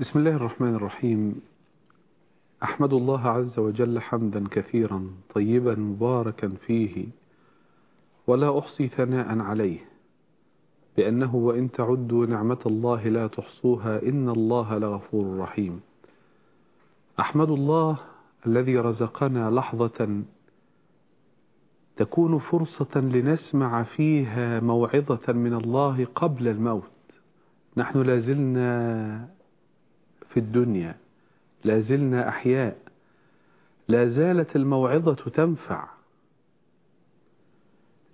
بسم الله الرحمن الرحيم. أحمد الله عز وجل حمدا كثيرا طيبا مباركا فيه ولا أحصي ثناء عليه بأنه وإن تعدوا نعمة الله لا تحصوها إن الله لغفور رحيم. أحمد الله الذي رزقنا لحظة تكون فرصة لنسمع فيها موعظة من الله قبل الموت. نحن لازلنا في الدنيا. لازلنا أحياء. لا زالت الموعظة تنفع.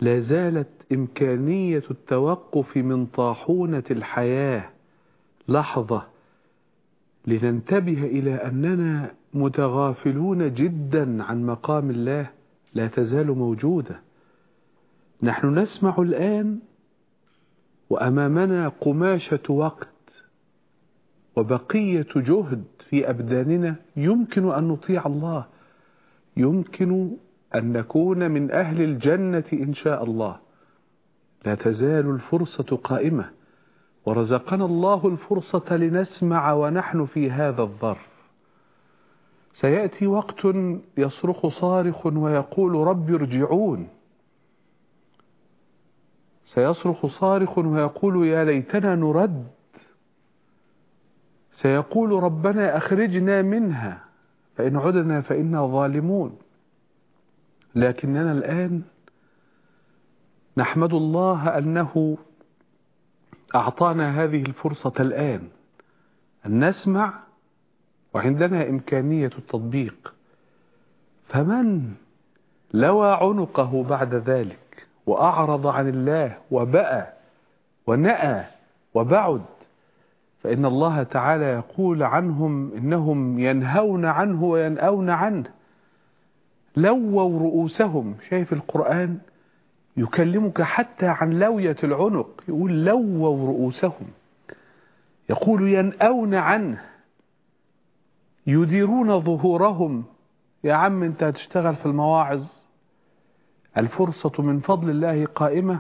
لا زالت إمكانية التوقف من طاحونة الحياة. لحظة لننتبه إلى أننا متغافلون جدا عن مقام الله لا تزال موجودة. نحن نسمع الآن وأمامنا قماشة وقت وبقية جهد في أبداننا يمكن أن نطيع الله. يمكن أن نكون من أهل الجنة إن شاء الله. لا تزال الفرصة قائمة ورزقنا الله الفرصة لنسمع ونحن في هذا الظرف. سيأتي وقت يصرخ صارخ ويقول رب ارجعون. سيصرخ صارخ ويقول يا ليتنا نرد سيقول ربنا أخرجنا منها فإن عدنا فإنا ظالمون. لكننا الآن نحمد الله أنه أعطانا هذه الفرصة الآن أن نسمع وعندنا إمكانية التطبيق. فمن لوى عنقه بعد ذلك وأعرض عن الله وبأى ونأى وبعد فإن الله تعالى يقول عنهم إنهم ينهون عنه وينأون عنه. لووا رؤوسهم. شايف القرآن؟ يكلمك حتى عن لوية العنق. يقول لووا رؤوسهم. يقول ينأون عنه. يديرون ظهورهم. يا عم أنت هتشتغل في المواعظ. الفرصة من فضل الله قائمة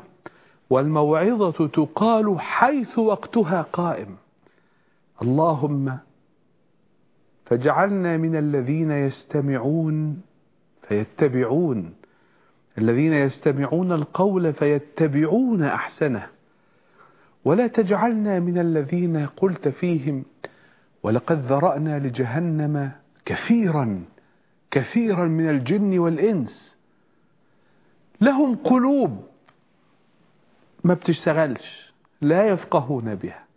والموعظة تقال حيث وقتها قائم. اللهم فاجعلنا من الذين يستمعون فيتبعون. الذين يستمعون القول فيتبعون أحسنه. ولا تجعلنا من الذين قلت فيهم ولقد ذرأنا لجهنم كثيرا كثيرا من الجن والإنس. لهم قلوب ما بتشتغلش لا يفقهون بها.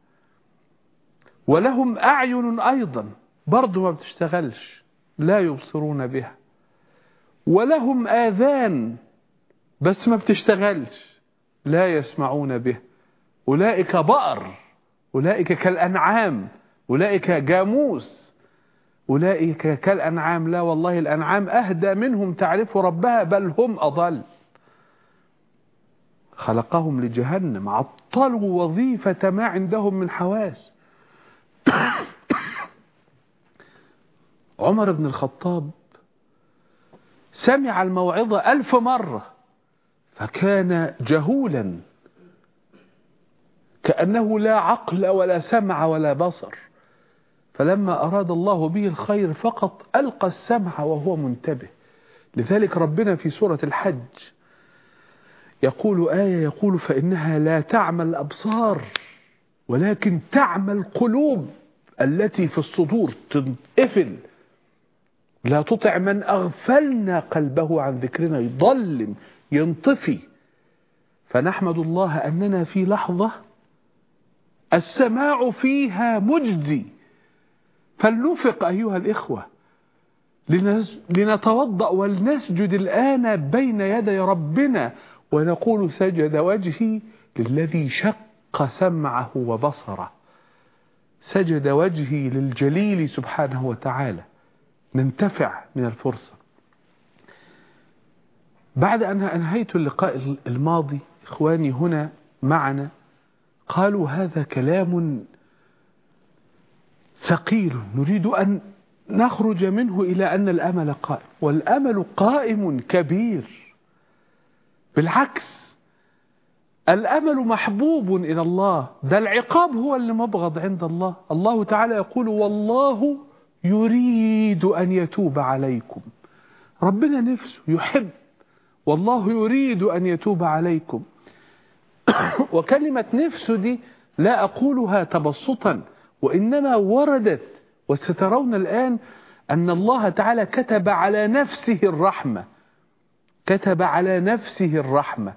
ولهم أعين أيضا برضو ما بتشتغلش لا يبصرون بها. ولهم آذان بس ما بتشتغلش لا يسمعون به أولئك بقر أولئك كالأنعام أولئك جاموس أولئك كالأنعام. لا والله الأنعام أهدى منهم تعرف ربها بل هم أضل. خلقهم لجهنم عطلوا وظيفة ما عندهم من حواس. عمر بن الخطاب سمع الموعظة ألف مرة فكان جهولا كأنه لا عقل ولا سمع ولا بصر. فلما أراد الله به الخير فقط ألقى السمع وهو منتبه. لذلك ربنا في سورة الحج يقول آية يقول فإنها لا تعمى الأبصار. ولكن تعمى القلوب التي في الصدور تنقفل لا تطع من أغفلنا قلبه عن ذكرنا يضلم ينطفي. فنحمد الله أننا في لحظة السماع فيها مجدي. فلنفق أيها الإخوة لنتوضأ ولنسجد الآن بين يدي ربنا ونقول سجد وجهي للذي شق سمعه وبصره. سجد وجهي للجليل سبحانه وتعالى. ننتفع من الفرصة. بعد أن أنهيت اللقاء الماضي إخواني هنا معنا قالوا هذا كلام ثقيل. نريد أن نخرج منه إلى أن الأمل قائم. والأمل قائم كبير. بالعكس الأمل محبوب إلى الله. ده العقاب هو اللي مبغض عند الله. الله تعالى يقول والله يريد أن يتوب عليكم. ربنا نفسه يحب. والله يريد أن يتوب عليكم. وكلمة نفسه دي لا أقولها تبسطا وإنما وردت. وسترون الآن أن الله تعالى كتب على نفسه الرحمة. كتب على نفسه الرحمة.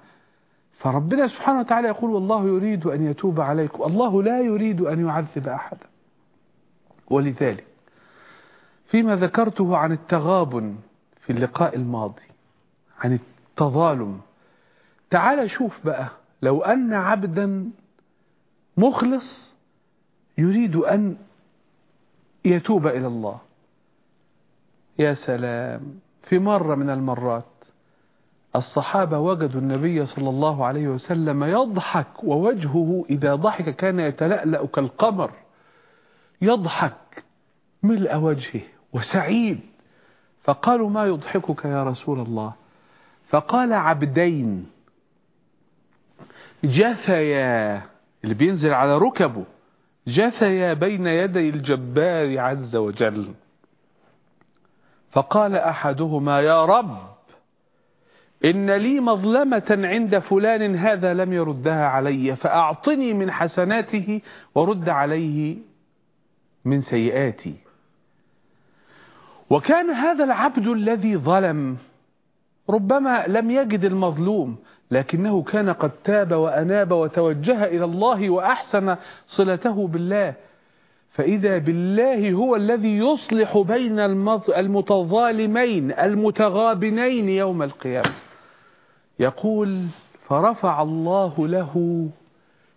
فربنا سبحانه وتعالى يقول والله يريد أن يتوب عليكم. الله لا يريد أن يعذب أحدا ولذلك فيما ذكرته عن التغابن في اللقاء الماضي عن التظالم تعال شوف بقى لو أن عبدا مخلص يريد أن يتوب إلى الله. يا سلام في مرة من المرات الصحابة وجدوا النبي صلى الله عليه وسلم يضحك ووجهه إذا ضحك كان يتلألأ كالقمر. يضحك ملء وجهه وسعيد. فقالوا ما يضحكك يا رسول الله؟ فقال عبدين. جثيا اللي بينزل على ركبه. جثيا بين يدي الجبار عز وجل. فقال أحدهما يا رب إن لي مظلمة عند فلان هذا لم يردها علي فأعطني من حسناته ورد عليه من سيئاتي. وكان هذا العبد الذي ظلم ربما لم يجد المظلوم لكنه كان قد تاب وأناب وتوجه إلى الله وأحسن صلته بالله. فإذا بالله هو الذي يصلح بين المتظالمين المتغابنين يوم القيامة. يقول فرفع الله له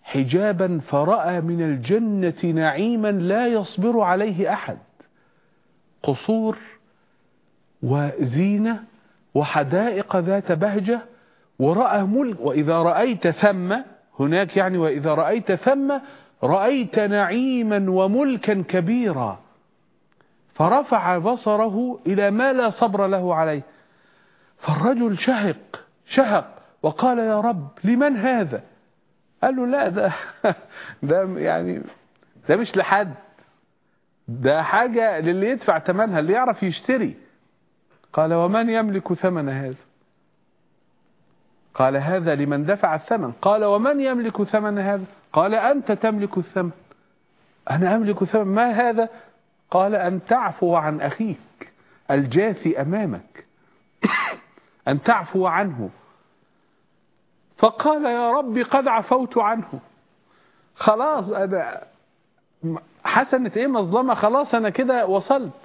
حجابا فرأى من الجنة نعيما لا يصبر عليه أحد. قصور وزينة وحدائق ذات بهجة ورأى ملك وإذا رأيت ثم هناك يعني وإذا رأيت ثم رأيت نعيما وملكا كبيرا. فرفع بصره إلى ما لا صبر له عليه. فالرجل شهق شهق وقال يا رب لمن هذا؟ قال له لا ده ده يعني ده مش لحد ده حاجة للي يدفع ثمنها اللي يعرف يشتري. قال ومن يملك ثمن هذا؟ قال هذا لمن دفع الثمن. قال ومن يملك ثمن هذا؟ قال أنت تملك الثمن. أنا أملك ثمن ما هذا؟ قال أن تعفو عن أخيك الجاثي أمامك. أن تعفو عنه. فقال يا ربي قد عفوت عنه. خلاص أنا حسنة إيه؟ مظلمة. خلاص أنا كده وصلت.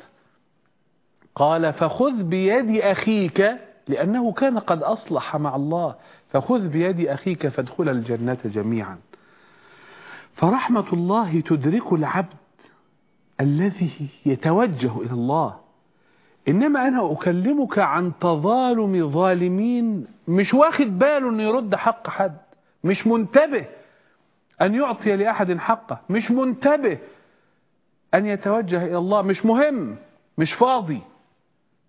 قال فخذ بيد أخيك لأنه كان قد أصلح مع الله. فخذ بيد أخيك فادخل الجنة جميعا. فرحمة الله تدرك العبد الذي يتوجه إلى الله. إنما أنا أكلمك عن تظالم ظالمين مش واخد باله أن يرد حق حد مش منتبه أن يعطي لأحد حقه مش منتبه أن يتوجه إلى الله مش مهم مش فاضي.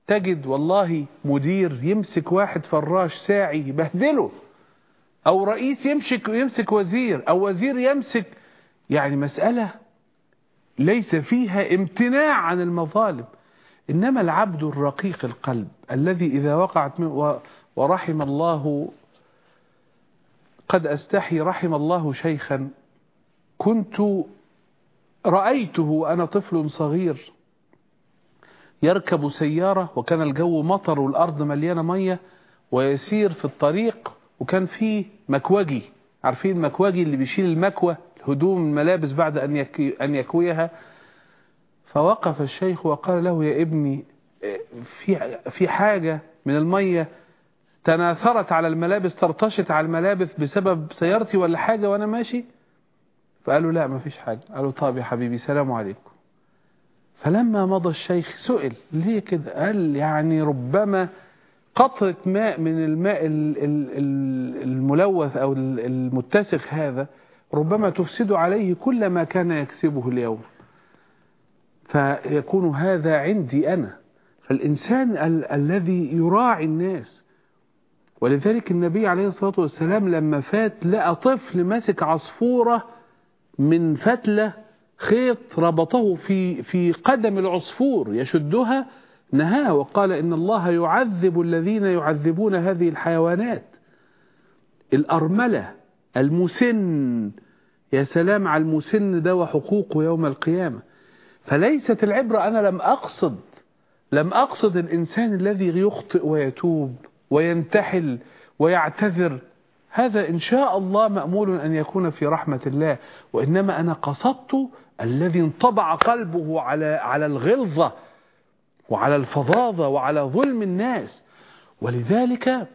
تجد والله مدير يمسك واحد فراش ساعي يبهدله أو رئيس يمسك يمسك وزير أو وزير يمسك يعني مسألة ليس فيها امتناع عن المظالم. إنما العبد الرقيق القلب الذي إذا وقعت منه ورحم الله قد أستحي رحم الله شيخا. كنت رأيته وأنا طفل صغير يركب سيارة وكان الجو مطر والأرض مليانة مية ويسير في الطريق وكان فيه مكوجي. عارفين المكوجي اللي بيشيل المكوى هدوم الملابس بعد أن يكويها؟ فوقف الشيخ وقال له يا ابني في في حاجة من المية تناثرت على الملابس ترتشت على الملابس بسبب سيارتي ولا حاجة وأنا ماشي؟ فقالوا لا ما فيش حاجة. قالوا طب يا حبيبي سلام عليكم. فلما مضى الشيخ سئل ليه كده؟ قال يعني ربما قطرة ماء من الماء الملوث أو المتسخ هذا ربما تفسد عليه كل ما كان يكسبه اليوم. فيكون هذا عندي أنا. فالإنسان ال الذي يراعي الناس. ولذلك النبي عليه الصلاة والسلام لما فات لقى طفل ماسك عصفورة من فتلة خيط ربطه في في قدم العصفور يشدها نهاه وقال إن الله يعذب الذين يعذبون هذه الحيوانات. الأرملة المسن. يا سلام على المسن ده وحقوقه يوم القيامة. فليست العبرة أنا لم أقصد لم أقصد الإنسان الذي يخطئ ويتوب وينتحل ويعتذر. هذا إن شاء الله مأمول أن يكون في رحمة الله. وإنما أنا قصدت الذي انطبع قلبه على على الغلظة وعلى الفظاظة وعلى ظلم الناس. ولذلك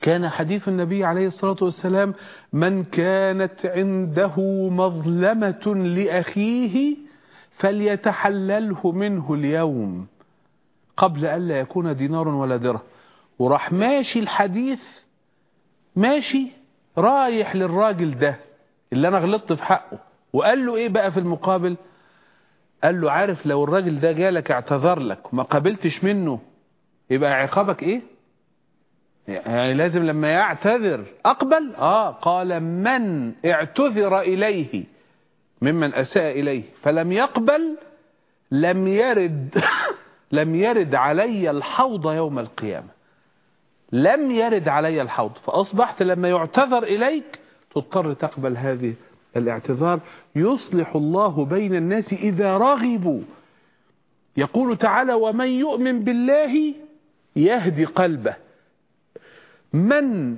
كان حديث النبي عليه الصلاة والسلام من كانت عنده مظلمة لأخيه فليتحلله منه اليوم قبل ألا يكون دينار ولا درهم. وراح ماشي الحديث ماشي رايح للراجل ده اللي أنا غلطت في حقه. وقال له إيه بقى في المقابل؟ قال له عارف لو الراجل ده جالك اعتذر لك وما قابلتش منه يبقى عقابك إيه؟ يعني لازم لما يعتذر أقبل؟ آه قال من اعتذر إليه. ممن أساء إليه فلم يقبل لم يرد لم يرد علي الحوض يوم القيامة. لم يرد علي الحوض فأصبحت لما يعتذر إليك تضطر تقبل هذه الاعتذار. يصلح الله بين الناس إذا رغبوا. يقول تعالى ومن يؤمن بالله يهدي قلبه. من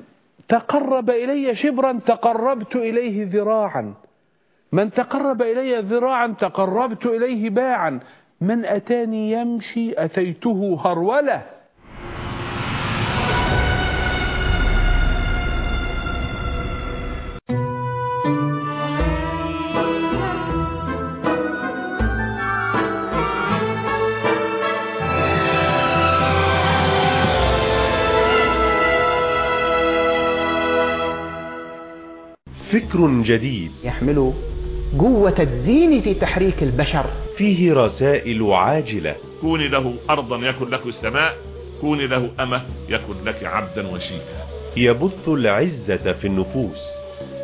تقرب إلي شبرا تقربت إليه ذراعا. من تقرب إلي ذراعا تقربت إليه باعا. من أتاني يمشي أتيته هرولة. فكر جديد. يحمل قوة الدين في تحريك البشر. فيه رسائل عاجلة. كون له أرضا يكن لك السماء كون له أمة يكن لك عبدا وشيكا. يبث العزة في النفوس.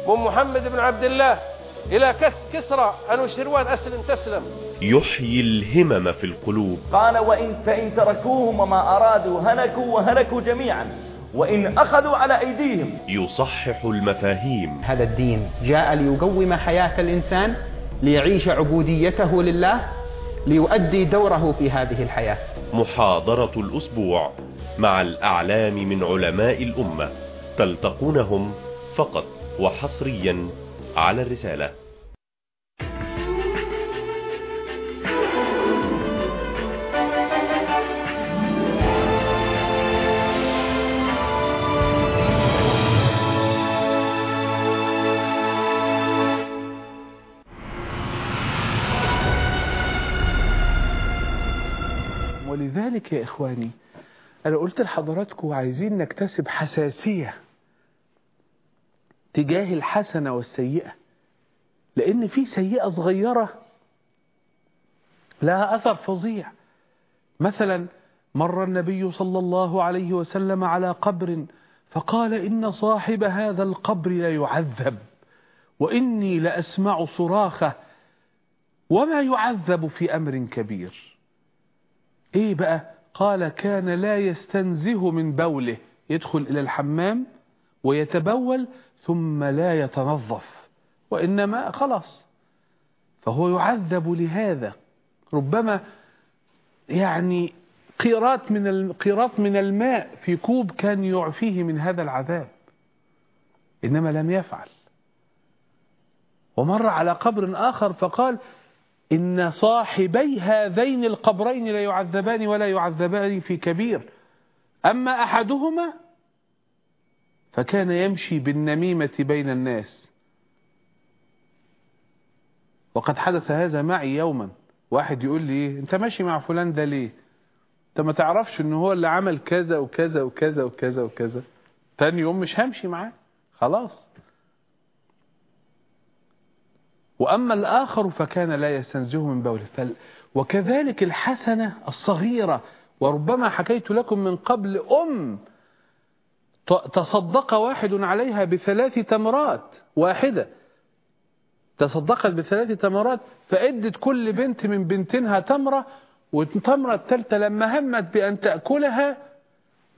من محمد بن عبد الله إلى كس كسرى أنوشروان أسلم تسلم. يحيي الهمم في القلوب. قال وإن فإن تركوهم وما أرادوا هلكوا وهلكوا جميعا. وإن أخذوا على أيديهم. يصحح المفاهيم. هذا الدين جاء ليقوم حياة الإنسان ليعيش عبوديته لله ليؤدي دوره في هذه الحياة. محاضرة الأسبوع مع الأعلام من علماء الأمة تلتقونهم فقط وحصريا على الرسالة. ولذلك يا إخواني أنا قلت لحضراتكم عايزين نكتسب حساسية تجاه الحسنة والسيئة لأن في سيئة صغيرة لها أثر فظيع. مثلا مر النبي صلى الله عليه وسلم على قبر فقال إن صاحب هذا القبر ليعذب وإني لأسمع صراخه وما يعذب في أمر كبير. إيه بقى؟ قال كان لا يستنزه من بوله. يدخل إلى الحمام ويتبول ثم لا يتنظف وإنما خلاص. فهو يعذب لهذا. ربما يعني قيرات من القيرات من الماء في كوب كان يعفيه من هذا العذاب. إنما لم يفعل. ومر على قبر آخر فقال إن صاحبي هذين القبرين لا يعذبان ولا يعذبان في كبير. أما أحدهما فكان يمشي بالنميمة بين الناس. وقد حدث هذا معي يوما. واحد يقول لي أنت ماشي مع فلان ده ليه؟ أنت ما تعرفش إن هو اللي عمل كذا وكذا وكذا وكذا وكذا. تاني يوم مش همشي معاه. خلاص. وأما الآخر فكان لا يستنزه من بوله. فل وكذلك الحسنة الصغيرة وربما حكيت لكم من قبل أم تصدق واحد عليها بثلاث تمرات واحدة. تصدقت بثلاث تمرات فإدت كل بنت من بنتينها تمرة والتمرة الثالثة لما همت بأن تأكلها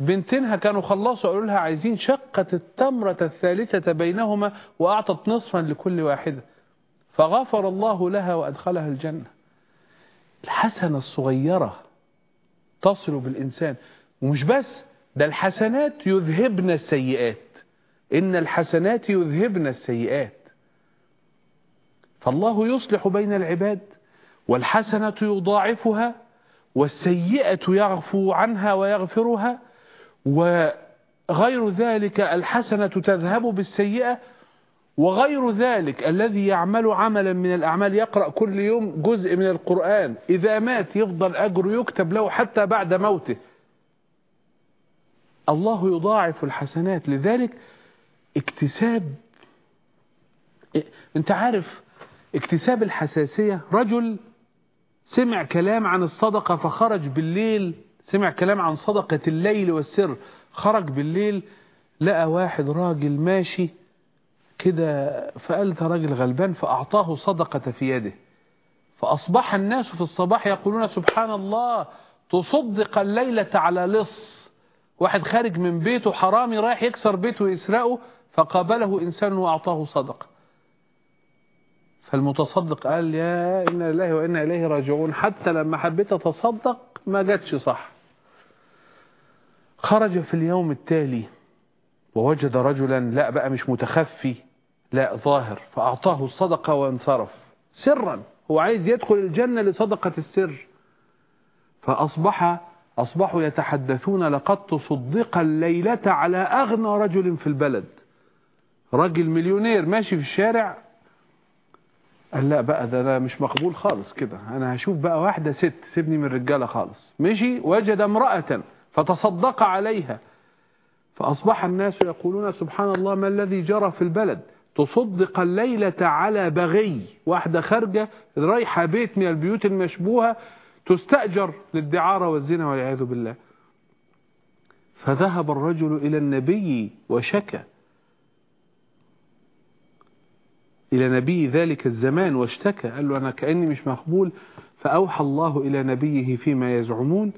بنتينها كانوا خلصوا قالوا لها عايزين شقة التمرة الثالثة بينهما وأعطت نصفا لكل واحدة. فغفر الله لها وأدخلها الجنة. الحسنة الصغيرة تصل بالإنسان ومش بس ده الحسنات يذهبن السيئات. إن الحسنات يذهبن السيئات. فالله يصلح بين العباد والحسنة يضاعفها والسيئة يغفو عنها ويغفرها وغير ذلك الحسنة تذهب بالسيئة وغير ذلك الذي يعمل عملا من الأعمال يقرأ كل يوم جزء من القرآن. إذا مات يفضل أجر يكتب له حتى بعد موته. الله يضاعف الحسنات. لذلك اكتساب أنت عارف اكتساب الحساسية؟ رجل سمع كلام عن الصدقة فخرج بالليل سمع كلام عن صدقة الليل والسر خرج بالليل لقى واحد راجل ماشي كده فقال ده راجل غلبان فأعطاه صدقة في يده. فأصبح الناس في الصباح يقولون سبحان الله تصدق الليلة على لص. واحد خارج من بيته حرامي رايح يكسر بيته ويسرقه فقابله إنسان وأعطاه صدقة. فالمتصدق قال يا إنا لله وإنا إليه راجعون. حتى لما حبيت أتصدق ما جاتش صح. خرج في اليوم التالي. ووجد رجلا لا بقى مش متخفي لا ظاهر فأعطاه الصدقة وانصرف. سرا هو عايز يدخل الجنة لصدقة السر. فأصبح أصبحوا يتحدثون لقد تصدق الليلة على أغنى رجل في البلد. راجل مليونير ماشي في الشارع. قال لا بقى ده, ده مش مقبول خالص كده. أنا هشوف بقى واحدة ست سيبني من الرجالة خالص. مشي وجد امرأة فتصدق عليها. فأصبح الناس يقولون سبحان الله ما الذي جرى في البلد؟ تصدق الليلة على بغي واحدة خارجة رايحة بيت من البيوت المشبوهة تستأجر للدعارة والزنا والعياذ بالله. فذهب الرجل إلى النبي وشكى. إلى نبي ذلك الزمان واشتكى قال له أنا كأني مش مقبول. فأوحى الله إلى نبيه فيما يزعمون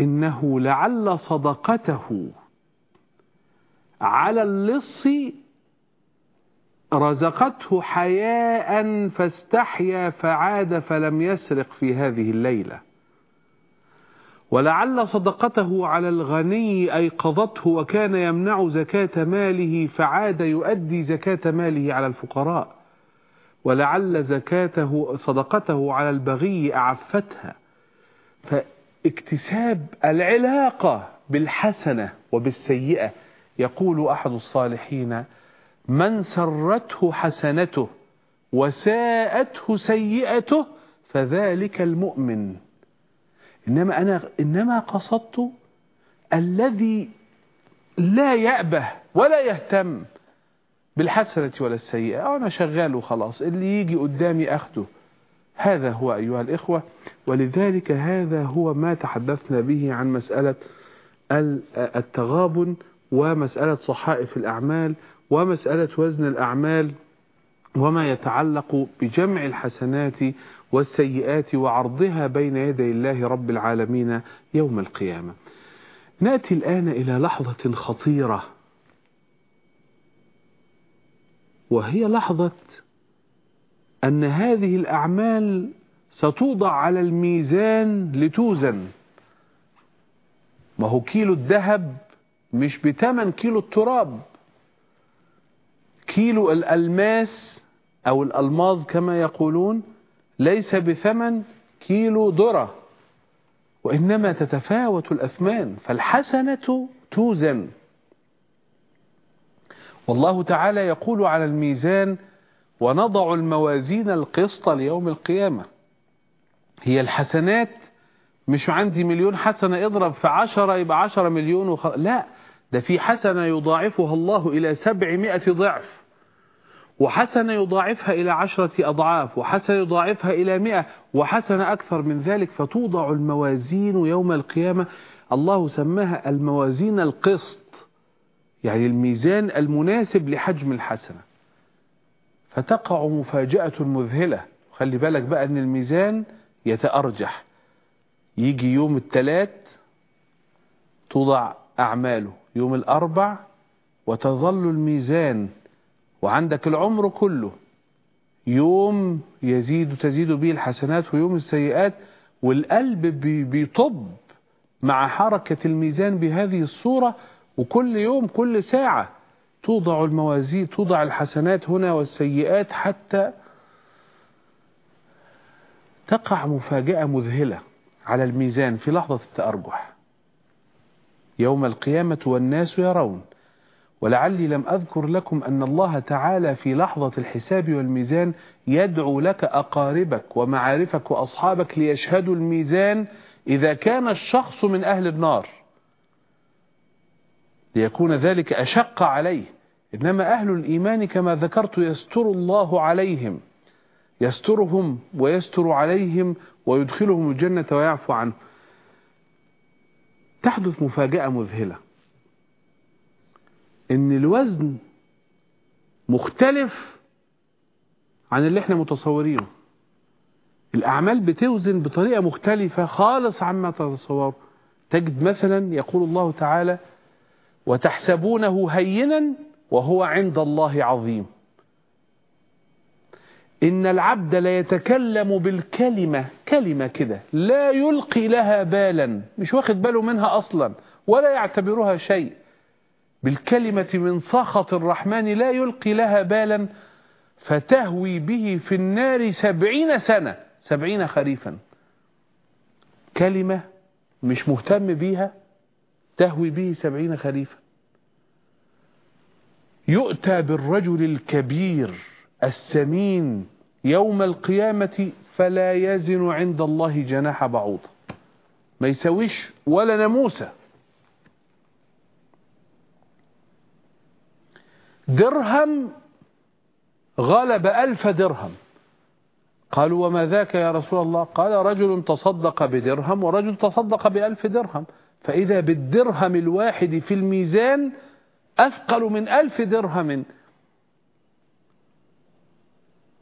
إنه لعل صدقته. على اللص رزقته حياء فاستحيا فعاد فلم يسرق في هذه الليلة. ولعل صدقته على الغني أيقظته وكان يمنع زكاة ماله فعاد يؤدي زكاة ماله على الفقراء. ولعل زكاته صدقته على البغي أعفتها. فاكتساب العلاقة بالحسنة وبالسيئة يقول أحد الصالحين من سرته حسنته وساءته سيئته فذلك المؤمن. إنما أنا إنما قصدت الذي لا يأبه ولا يهتم بالحسنة ولا السيئة. أنا شغال وخلاص اللي يجي قدامي أخده. هذا هو أيها الإخوة ولذلك هذا هو ما تحدثنا به عن مسألة التغابن ومسألة صحائف الأعمال ومسألة وزن الأعمال وما يتعلق بجمع الحسنات والسيئات وعرضها بين يدي الله رب العالمين يوم القيامة. نأتي الآن إلى لحظة خطيرة. وهي لحظة أن هذه الأعمال ستوضع على الميزان لتوزن. ما هو كيلو الذهب مش بتمن كيلو التراب. كيلو الألماس أو الألماظ كما يقولون ليس بثمن كيلو ذرة وإنما تتفاوت الأثمان فالحسنة توزن. والله تعالى يقول على الميزان ونضع الموازين القسط ليوم القيامة. هي الحسنات مش عندي مليون حسنة اضرب في عشرة يبقى عشرة مليون وخ... لا. ده في حسنة يضاعفها الله إلى سبعمائة ضعف وحسنة يضاعفها إلى عشرة أضعاف وحسنة يضاعفها إلى مئة وحسنة أكثر من ذلك فتوضع الموازين يوم القيامة. الله سماها الموازين القسط يعني الميزان المناسب لحجم الحسنة. فتقع مفاجأة مذهلة. خلي بالك بقى إن الميزان يتأرجح. يجي يوم الثلاث توضع أعماله. يوم الأربع وتظل الميزان وعندك العمر كله. يوم يزيد تزيد به الحسنات ويوم السيئات والقلب بي- بيطب مع حركة الميزان بهذه الصورة. وكل يوم كل ساعة توضع الموازين توضع الحسنات هنا والسيئات حتى تقع مفاجأة مذهلة على الميزان في لحظة التأرجح. يوم القيامة والناس يرون. ولعلي لم أذكر لكم أن الله تعالى في لحظة الحساب والميزان يدعو لك أقاربك ومعارفك وأصحابك ليشهدوا الميزان إذا كان الشخص من أهل النار. ليكون ذلك أشق عليه. إنما أهل الإيمان كما ذكرت يستر الله عليهم. يسترهم ويستر عليهم ويدخلهم الجنة ويعفو عنهم تحدث مفاجأة مذهلة. إن الوزن مختلف عن اللي إحنا متصورينه. الأعمال بتوزن بطريقة مختلفة خالص عما تتصور. تجد مثلا يقول الله تعالى وتحسبونه هينا وهو عند الله عظيم. إن العبد لا يتكلم بالكلمة كلمة كده لا يلقي لها بالا مش واخد باله منها أصلا ولا يعتبرها شيء. بالكلمة من سخط الرحمن لا يلقي لها بالا فتهوي به في النار سبعين سنة سبعين خريفا. كلمة مش مهتم بيها تهوي به سبعين خريفا. يؤتى بالرجل الكبير السمين يوم القيامة فلا يزن عند الله جناح بعوضة ما يسويش ولا ناموسة. درهم غلب ألف درهم. قالوا وما ذاك يا رسول الله؟ قال رجل تصدق بدرهم ورجل تصدق بألف درهم. فإذا بالدرهم الواحد في الميزان أثقل من ألف درهم.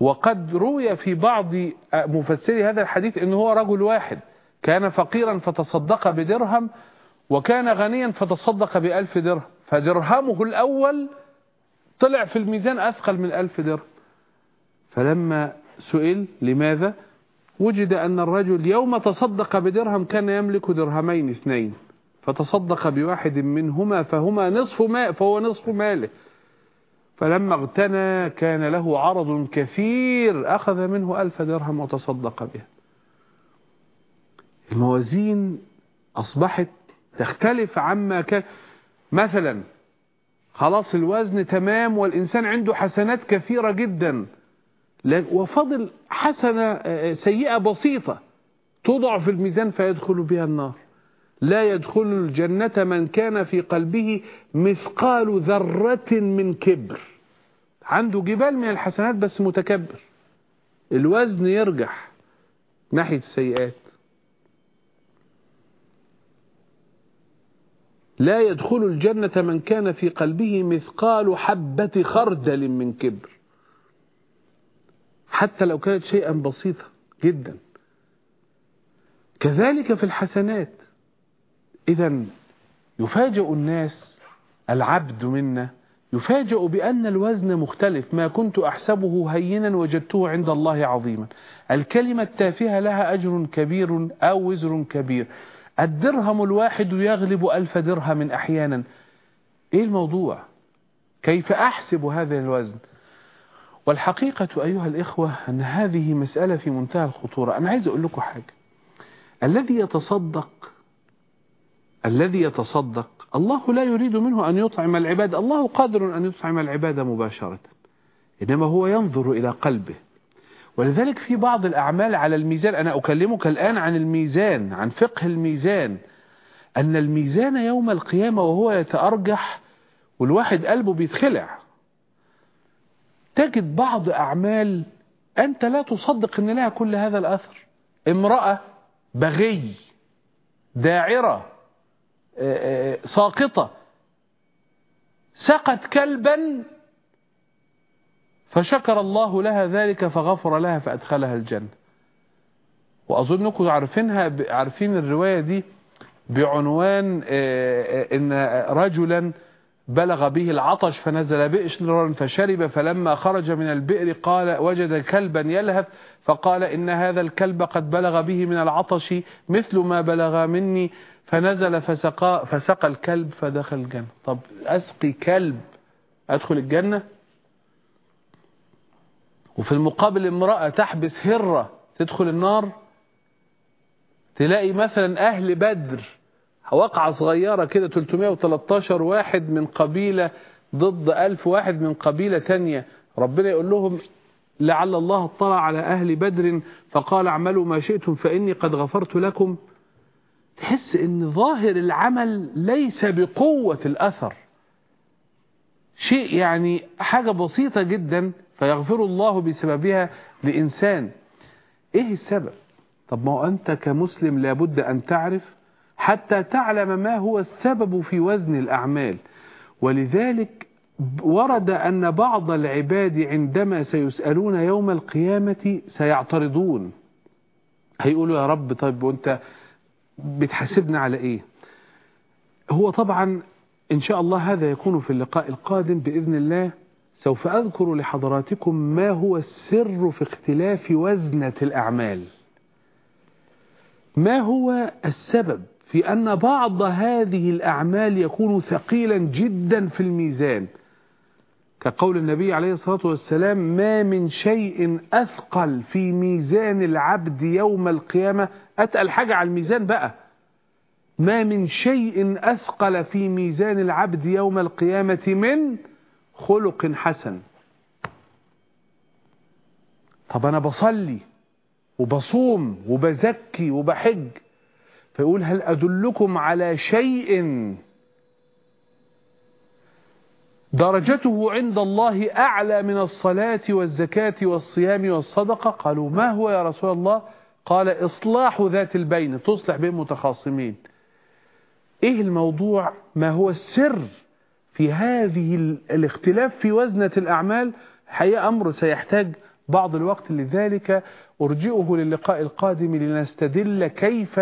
وقد روي في بعض مفسري هذا الحديث أنه هو رجل واحد كان فقيرا فتصدق بدرهم وكان غنيا فتصدق بألف درهم فدرهمه الأول طلع في الميزان أثقل من ألف درهم. فلما سئل لماذا؟ وجد أن الرجل يوم تصدق بدرهم كان يملك درهمين اثنين فتصدق بواحد منهما فهما نصف ما فهو نصف ماله. فلما اغتنى كان له عرض كثير أخذ منه ألف درهم وتصدق بها الموازين أصبحت تختلف عما كان. مثلا خلاص الوزن تمام والإنسان عنده حسنات كثيرة جدا وفضل حسنة سيئة بسيطة توضع في الميزان فيدخل بها النار. لا يدخل الجنة من كان في قلبه مثقال ذرة من كبر. عنده جبال من الحسنات بس متكبر. الوزن يرجح ناحية السيئات. لا يدخل الجنة من كان في قلبه مثقال حبة خردل من كبر. حتى لو كانت شيئا بسيطا جدا. كذلك في الحسنات. إذا يفاجأ الناس العبد منا يفاجأ بأن الوزن مختلف. ما كنت أحسبه هينا وجدته عند الله عظيما. الكلمة التافهة لها أجر كبير أو وزر كبير. الدرهم الواحد يغلب ألف درهم أحيانا. إيه الموضوع؟ كيف أحسب هذا الوزن؟ والحقيقة أيها الإخوة أن هذه مسألة في منتهى الخطورة. أنا عايز أقول لكم حاجة. الذي يتصدق الذي يتصدق الله لا يريد منه أن يطعم العباد. الله قادر أن يطعم العباد مباشرة. إنما هو ينظر إلى قلبه. ولذلك في بعض الأعمال على الميزان أنا أكلمك الآن عن الميزان عن فقه الميزان. أن الميزان يوم القيامة وهو يتأرجح والواحد قلبه بيتخلع. تجد بعض أعمال أنت لا تصدق أن لها كل هذا الأثر. امرأة بغي داعرة ساقطة. سقت كلبا فشكر الله لها ذلك فغفر لها فأدخلها الجنة. وأظنكم عارفينها عارفين الرواية دي بعنوان آه، آه، إن رجلا بلغ به العطش فنزل بئر فشرب فلما خرج من البئر قال وجد كلبا يلهث فقال إن هذا الكلب قد بلغ به من العطش مثل ما بلغ مني. فنزل فسقى, فسقى الكلب فدخل الجنة. طب أسقي كلب أدخل الجنة؟ وفي المقابل امرأة تحبس هرة تدخل النار؟ تلاقي مثلا أهل بدر وقعة صغيرة كده 313 واحد من قبيلة ضد 1000 واحد من قبيلة تانية. ربنا يقول لهم لعل الله اطلع على أهل بدر فقال اعملوا ما شئتم فإني قد غفرت لكم. تحس إن ظاهر العمل ليس بقوة الأثر. شيء يعني حاجة بسيطة جدا فيغفر الله بسببها لإنسان. إيه السبب؟ طب ما هو أنت كمسلم لابد أن تعرف حتى تعلم ما هو السبب في وزن الأعمال. ولذلك ورد أن بعض العباد عندما سيسألون يوم القيامة سيعترضون. هيقولوا يا رب طيب وأنت بتحاسبنا على إيه؟ هو طبعا إن شاء الله هذا يكون في اللقاء القادم بإذن الله. سوف أذكر لحضراتكم ما هو السر في اختلاف وزنة الأعمال. ما هو السبب في أن بعض هذه الأعمال يكون ثقيلا جدا في الميزان؟ كقول النبي عليه الصلاة والسلام ما من شيء أثقل في ميزان العبد يوم القيامة. أتقل حاجة على الميزان بقى. ما من شيء أثقل في ميزان العبد يوم القيامة من خلق حسن. طب أنا بصلي وبصوم وبزكي وبحج فيقول هل أدلكم على شيء درجته عند الله أعلى من الصلاة والزكاة والصيام والصدقة؟ قالوا ما هو يا رسول الله؟ قال إصلاح ذات البين تصلح بين متخاصمين. إيه الموضوع؟ ما هو السر في هذه الاختلاف في وزنة الأعمال؟ حقيقة أمر سيحتاج بعض الوقت لذلك. أرجئه للقاء القادم لنستدل كيف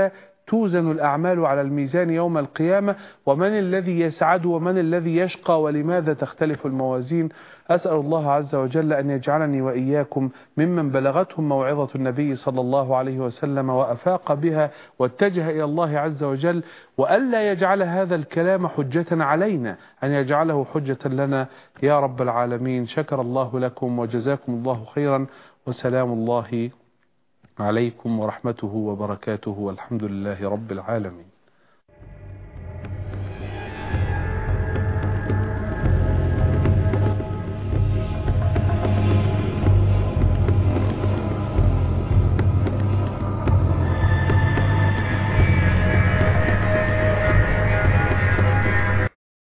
توزن الأعمال على الميزان يوم القيامة؟ ومن الذي يسعد ومن الذي يشقى؟ ولماذا تختلف الموازين؟ أسأل الله عز وجل أن يجعلني وإياكم ممن بلغتهم موعظة النبي صلى الله عليه وسلم وأفاق بها واتجه إلى الله عز وجل وألا يجعل هذا الكلام حجة علينا أن يجعله حجة لنا. يا رب العالمين شكر الله لكم وجزاكم الله خيرا وسلام الله عليكم ورحمته وبركاته والحمد لله رب العالمين.